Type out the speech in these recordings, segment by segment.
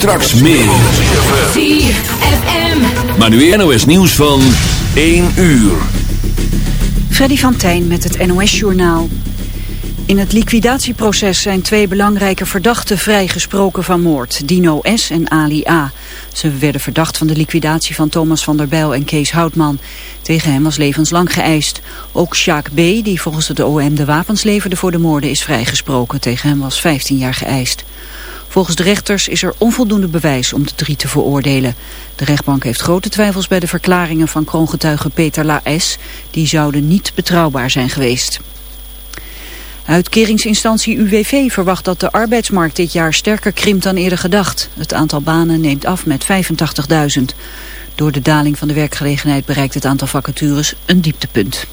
Straks meer. 4FM. Maar nu NOS nieuws van 1 uur. Freddy van Tijn met het NOS-journaal. In het liquidatieproces zijn twee belangrijke verdachten vrijgesproken van moord. Dino S. en Ali A. Ze werden verdacht van de liquidatie van Thomas van der Bijl en Kees Houtman. Tegen hem was levenslang geëist. Ook Sjaak B., die volgens het OM de wapens leverde voor de moorden, is vrijgesproken. Tegen hem was 15 jaar geëist. Volgens de rechters is er onvoldoende bewijs om de drie te veroordelen. De rechtbank heeft grote twijfels bij de verklaringen van kroongetuige Peter La S. Die zouden niet betrouwbaar zijn geweest. Uitkeringsinstantie UWV verwacht dat de arbeidsmarkt dit jaar sterker krimpt dan eerder gedacht. Het aantal banen neemt af met 85.000. Door de daling van de werkgelegenheid bereikt het aantal vacatures een dieptepunt.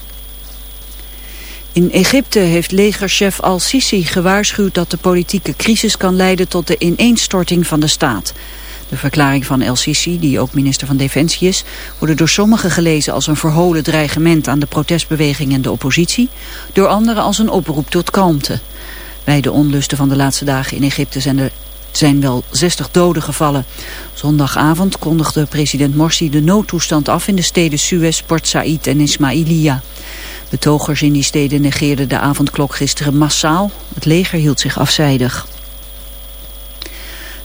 In Egypte heeft legerchef al-Sisi gewaarschuwd dat de politieke crisis kan leiden tot de ineenstorting van de staat. De verklaring van El-Sisi, die ook minister van Defensie is, worden door sommigen gelezen als een verholen dreigement aan de protestbeweging en de oppositie, door anderen als een oproep tot kalmte. Bij de onlusten van de laatste dagen in Egypte zijn er zijn wel 60 doden gevallen. Zondagavond kondigde president Morsi de noodtoestand af in de steden Suez, Port Said en Ismailia. Betogers in die steden negeerden de avondklok gisteren massaal. Het leger hield zich afzijdig.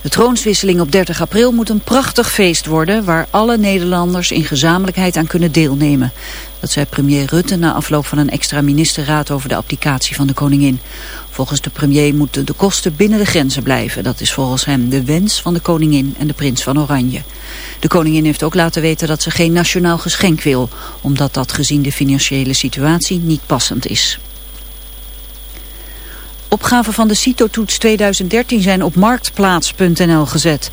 De troonswisseling op 30 april moet een prachtig feest worden... waar alle Nederlanders in gezamenlijkheid aan kunnen deelnemen. Dat zei premier Rutte na afloop van een extra ministerraad... over de applicatie van de koningin. Volgens de premier moeten de kosten binnen de grenzen blijven. Dat is volgens hem de wens van de koningin en de prins van Oranje. De koningin heeft ook laten weten dat ze geen nationaal geschenk wil... omdat dat gezien de financiële situatie niet passend is. Opgaven van de CITO-toets 2013 zijn op marktplaats.nl gezet.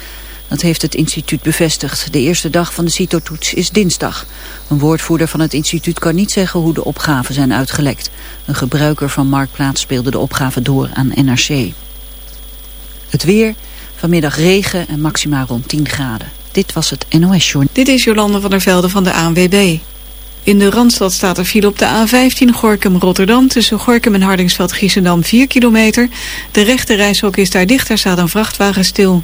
Dat heeft het instituut bevestigd. De eerste dag van de CITO-toets is dinsdag. Een woordvoerder van het instituut kan niet zeggen hoe de opgaven zijn uitgelekt. Een gebruiker van Marktplaats speelde de opgave door aan NRC. Het weer, vanmiddag regen en maximaal rond 10 graden. Dit was het NOS Journal. Dit is Jolande van der Velde van de ANWB. In de Randstad staat er file op de A15 Gorkum-Rotterdam... tussen Gorkum en Hardingsveld-Giessendam 4 kilometer. De rechte reishok is daar dicht, staat een vrachtwagen stil.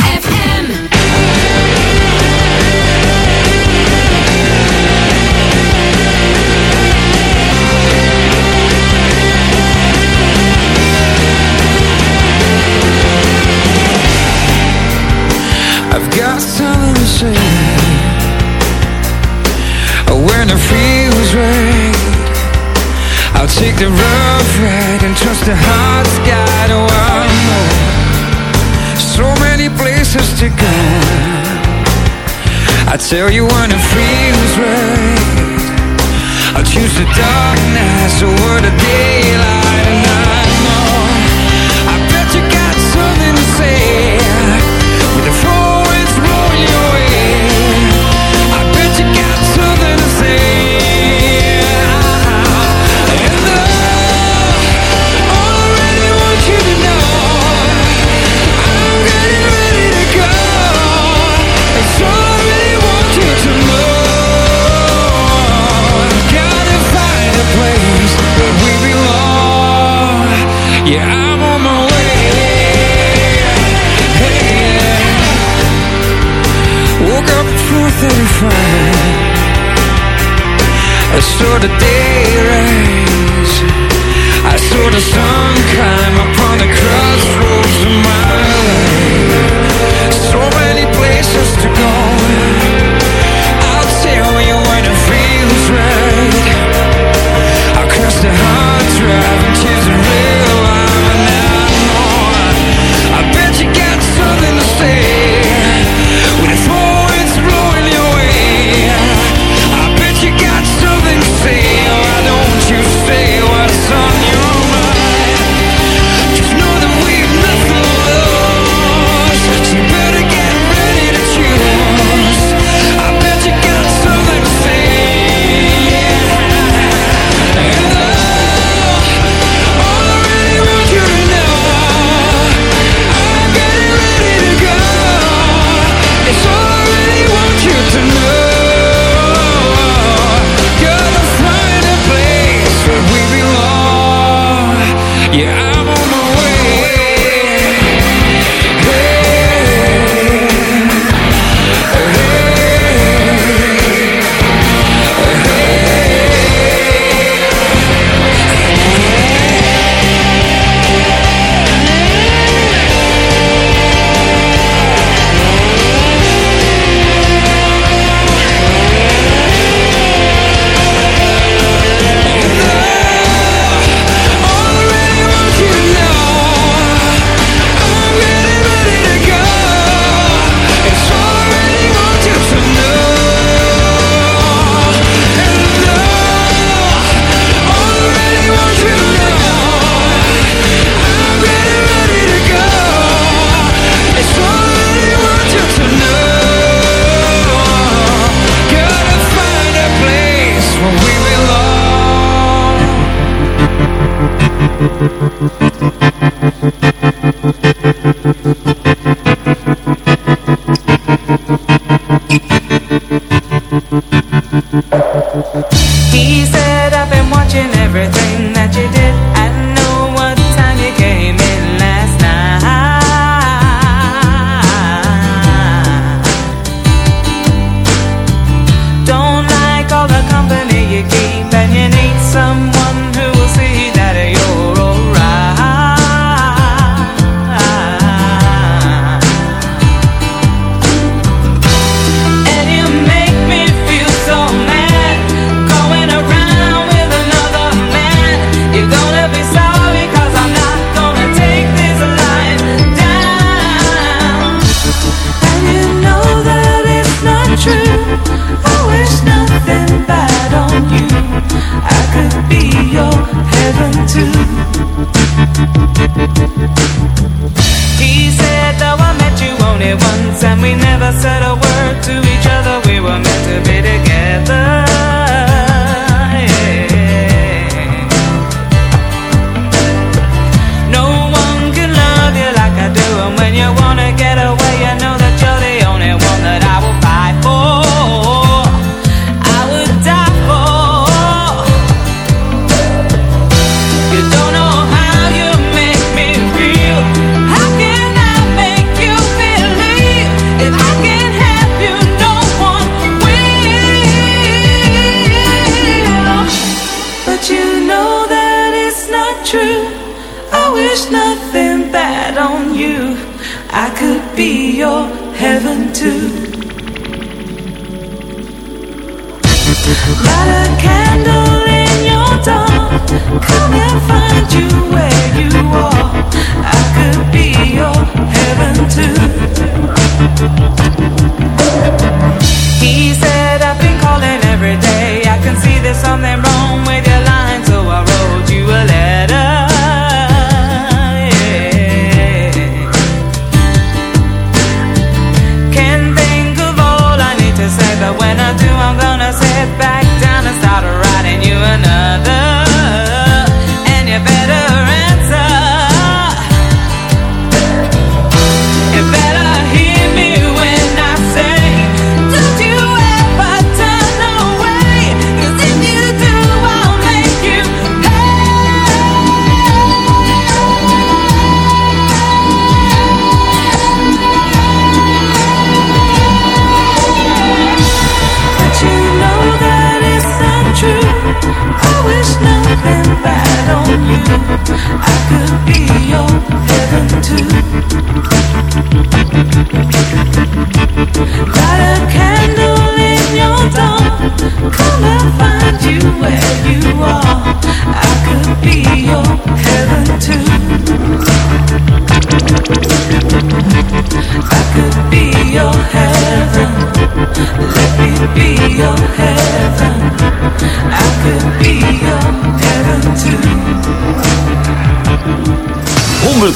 Take the rough ride and trust the heart's guide One more, so many places to go. I tell you when it feels right. I choose the dark night the daylight and I saw the day rise. I saw the sun climb upon the crossroads of my life. So many places to go. something wrong.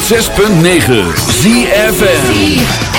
106.9 ZFM.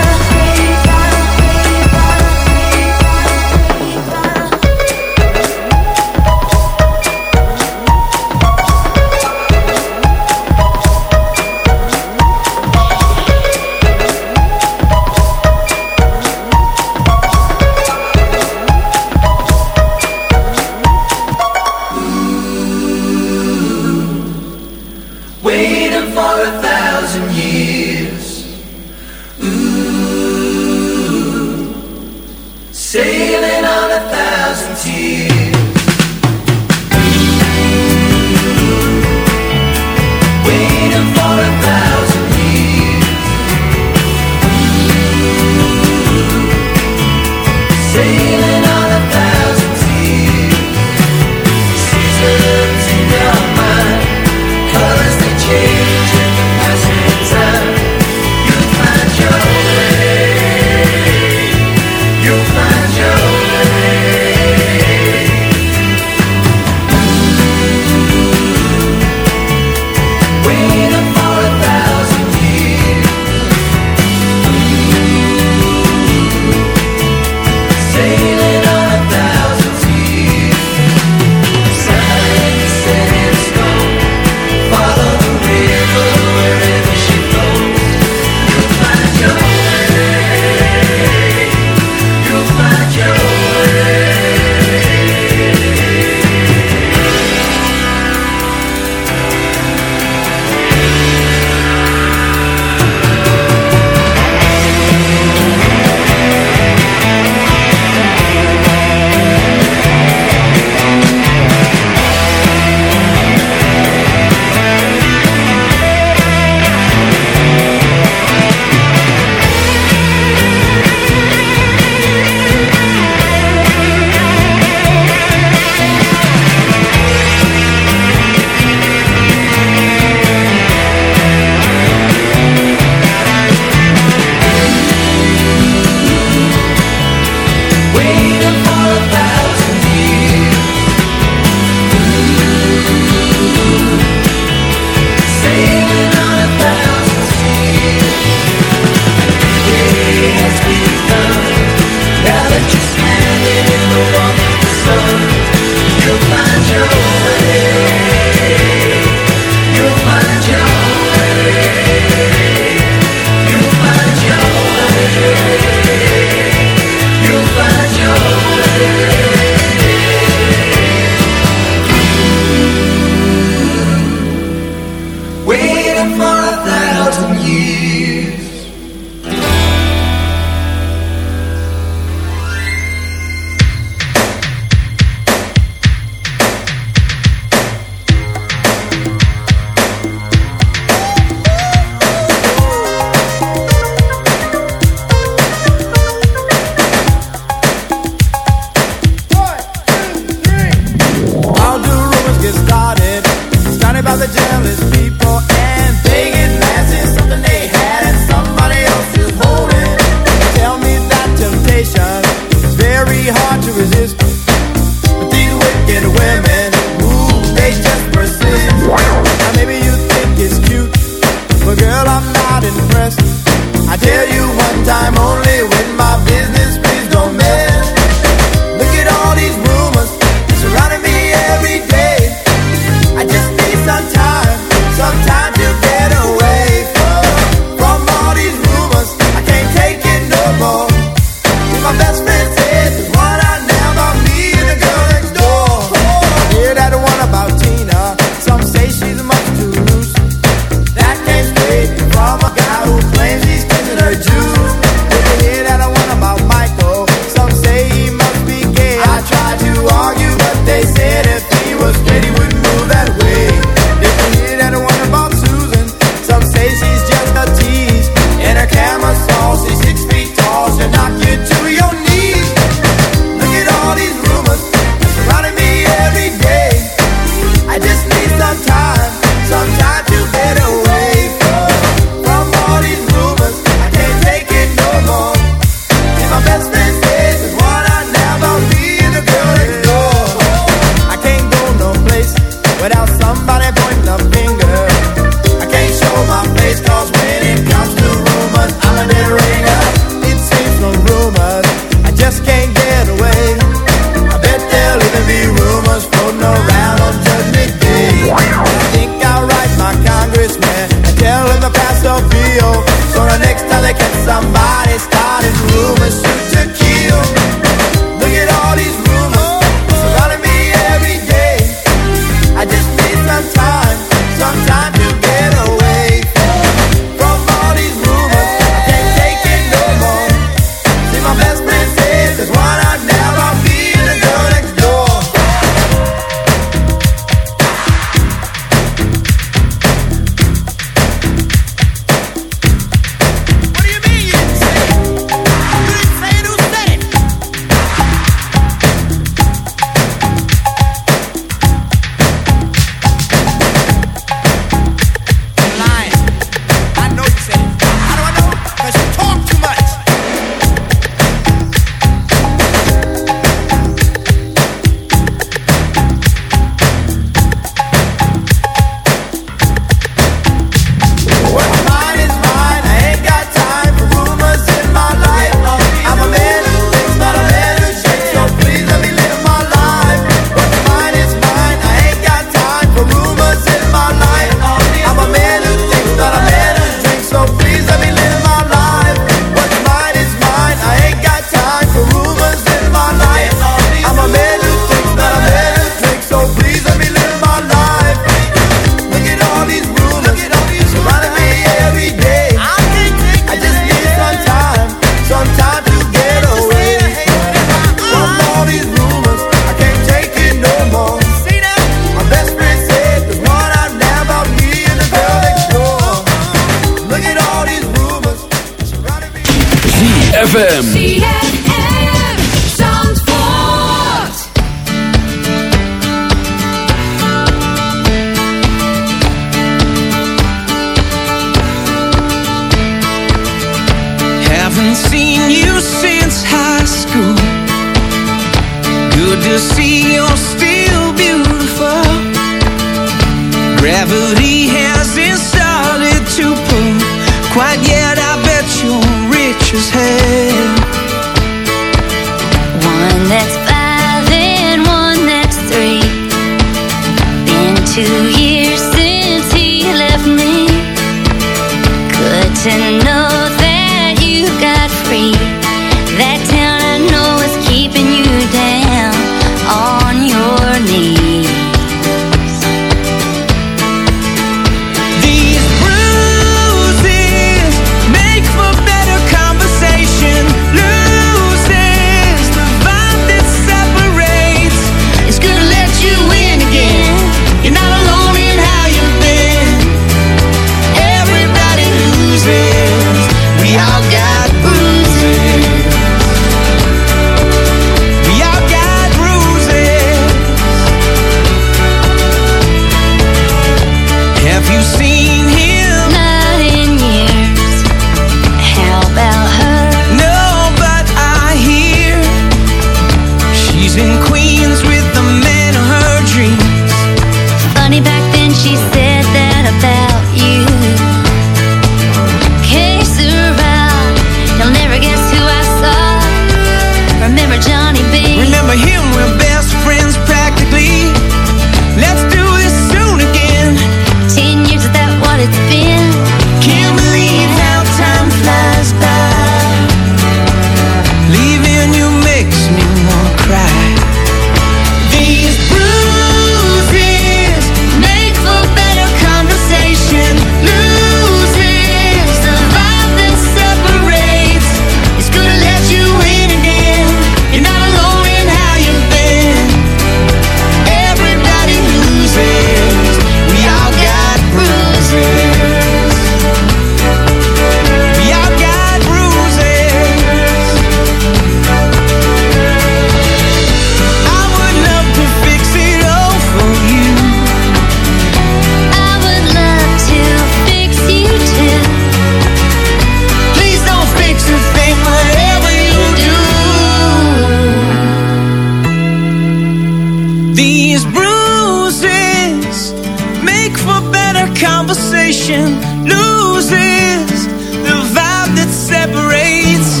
conversation loses the vibe that separates.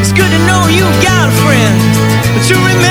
It's good to know you got a friend, but you remember.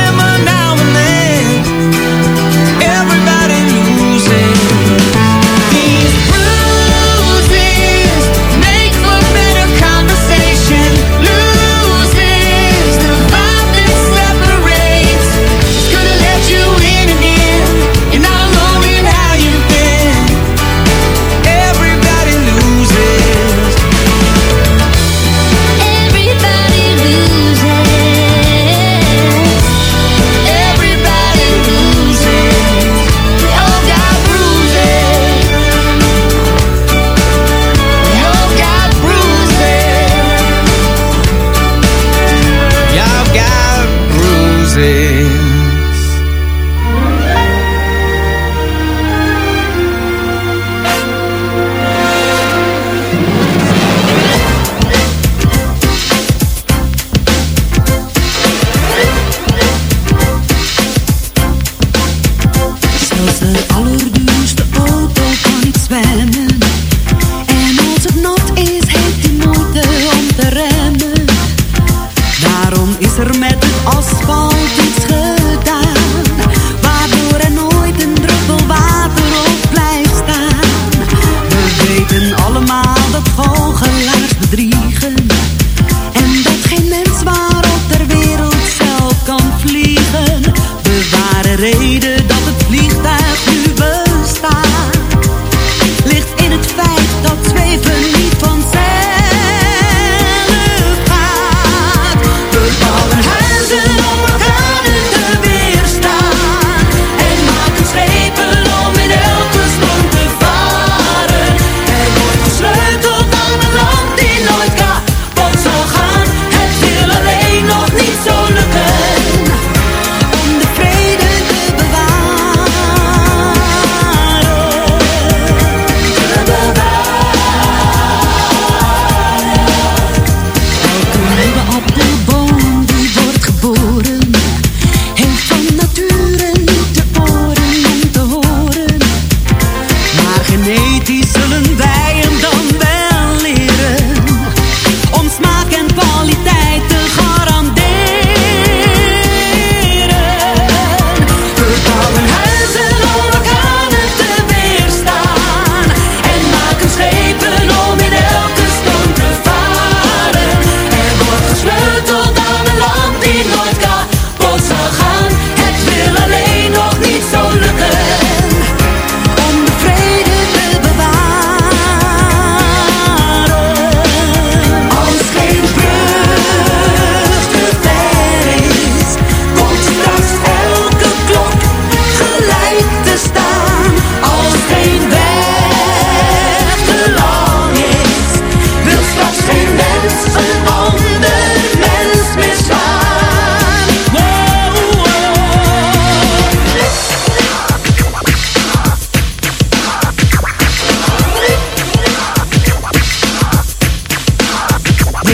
needed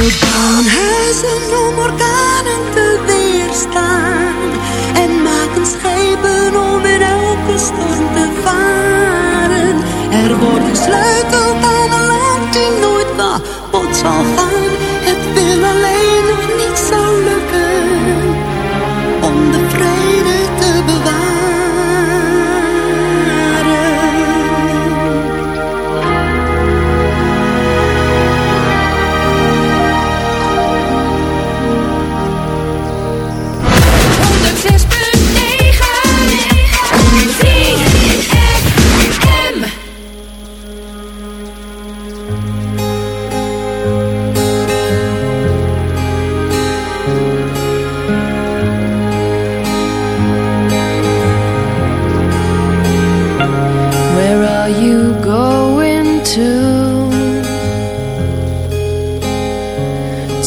Bouwen huizen om orkanen te weerstaan. En maken schepen om in elke storm te varen. Er wordt gesleuteld aan een land die nooit kapot zal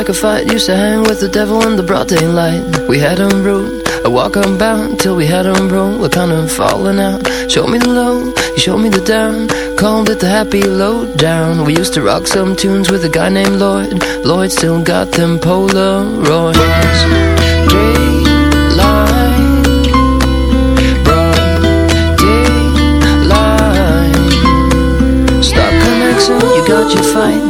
like a fight Used to hang with the devil in the broad daylight. We had on road, a walk unbound Till we had on roll, we're kind of falling out. Show me the low, you showed me the down. Called it the happy low down We used to rock some tunes with a guy named Lloyd. Lloyd still got them Polaroids. Daylight. Stop connection, you got your fight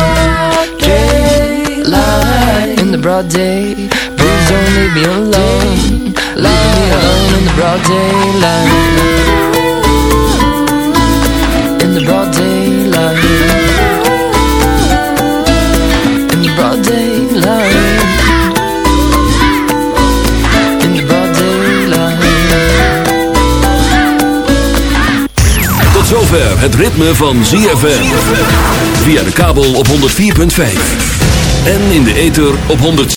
In the broad day Please don't leave me alone. Leave me alone in the broad daylight. In the broad daylight. In the broad daylight. In the broad daylight. Tot zover het ritme van ZFM. Via de kabel op 104.5. En in de ether op 100.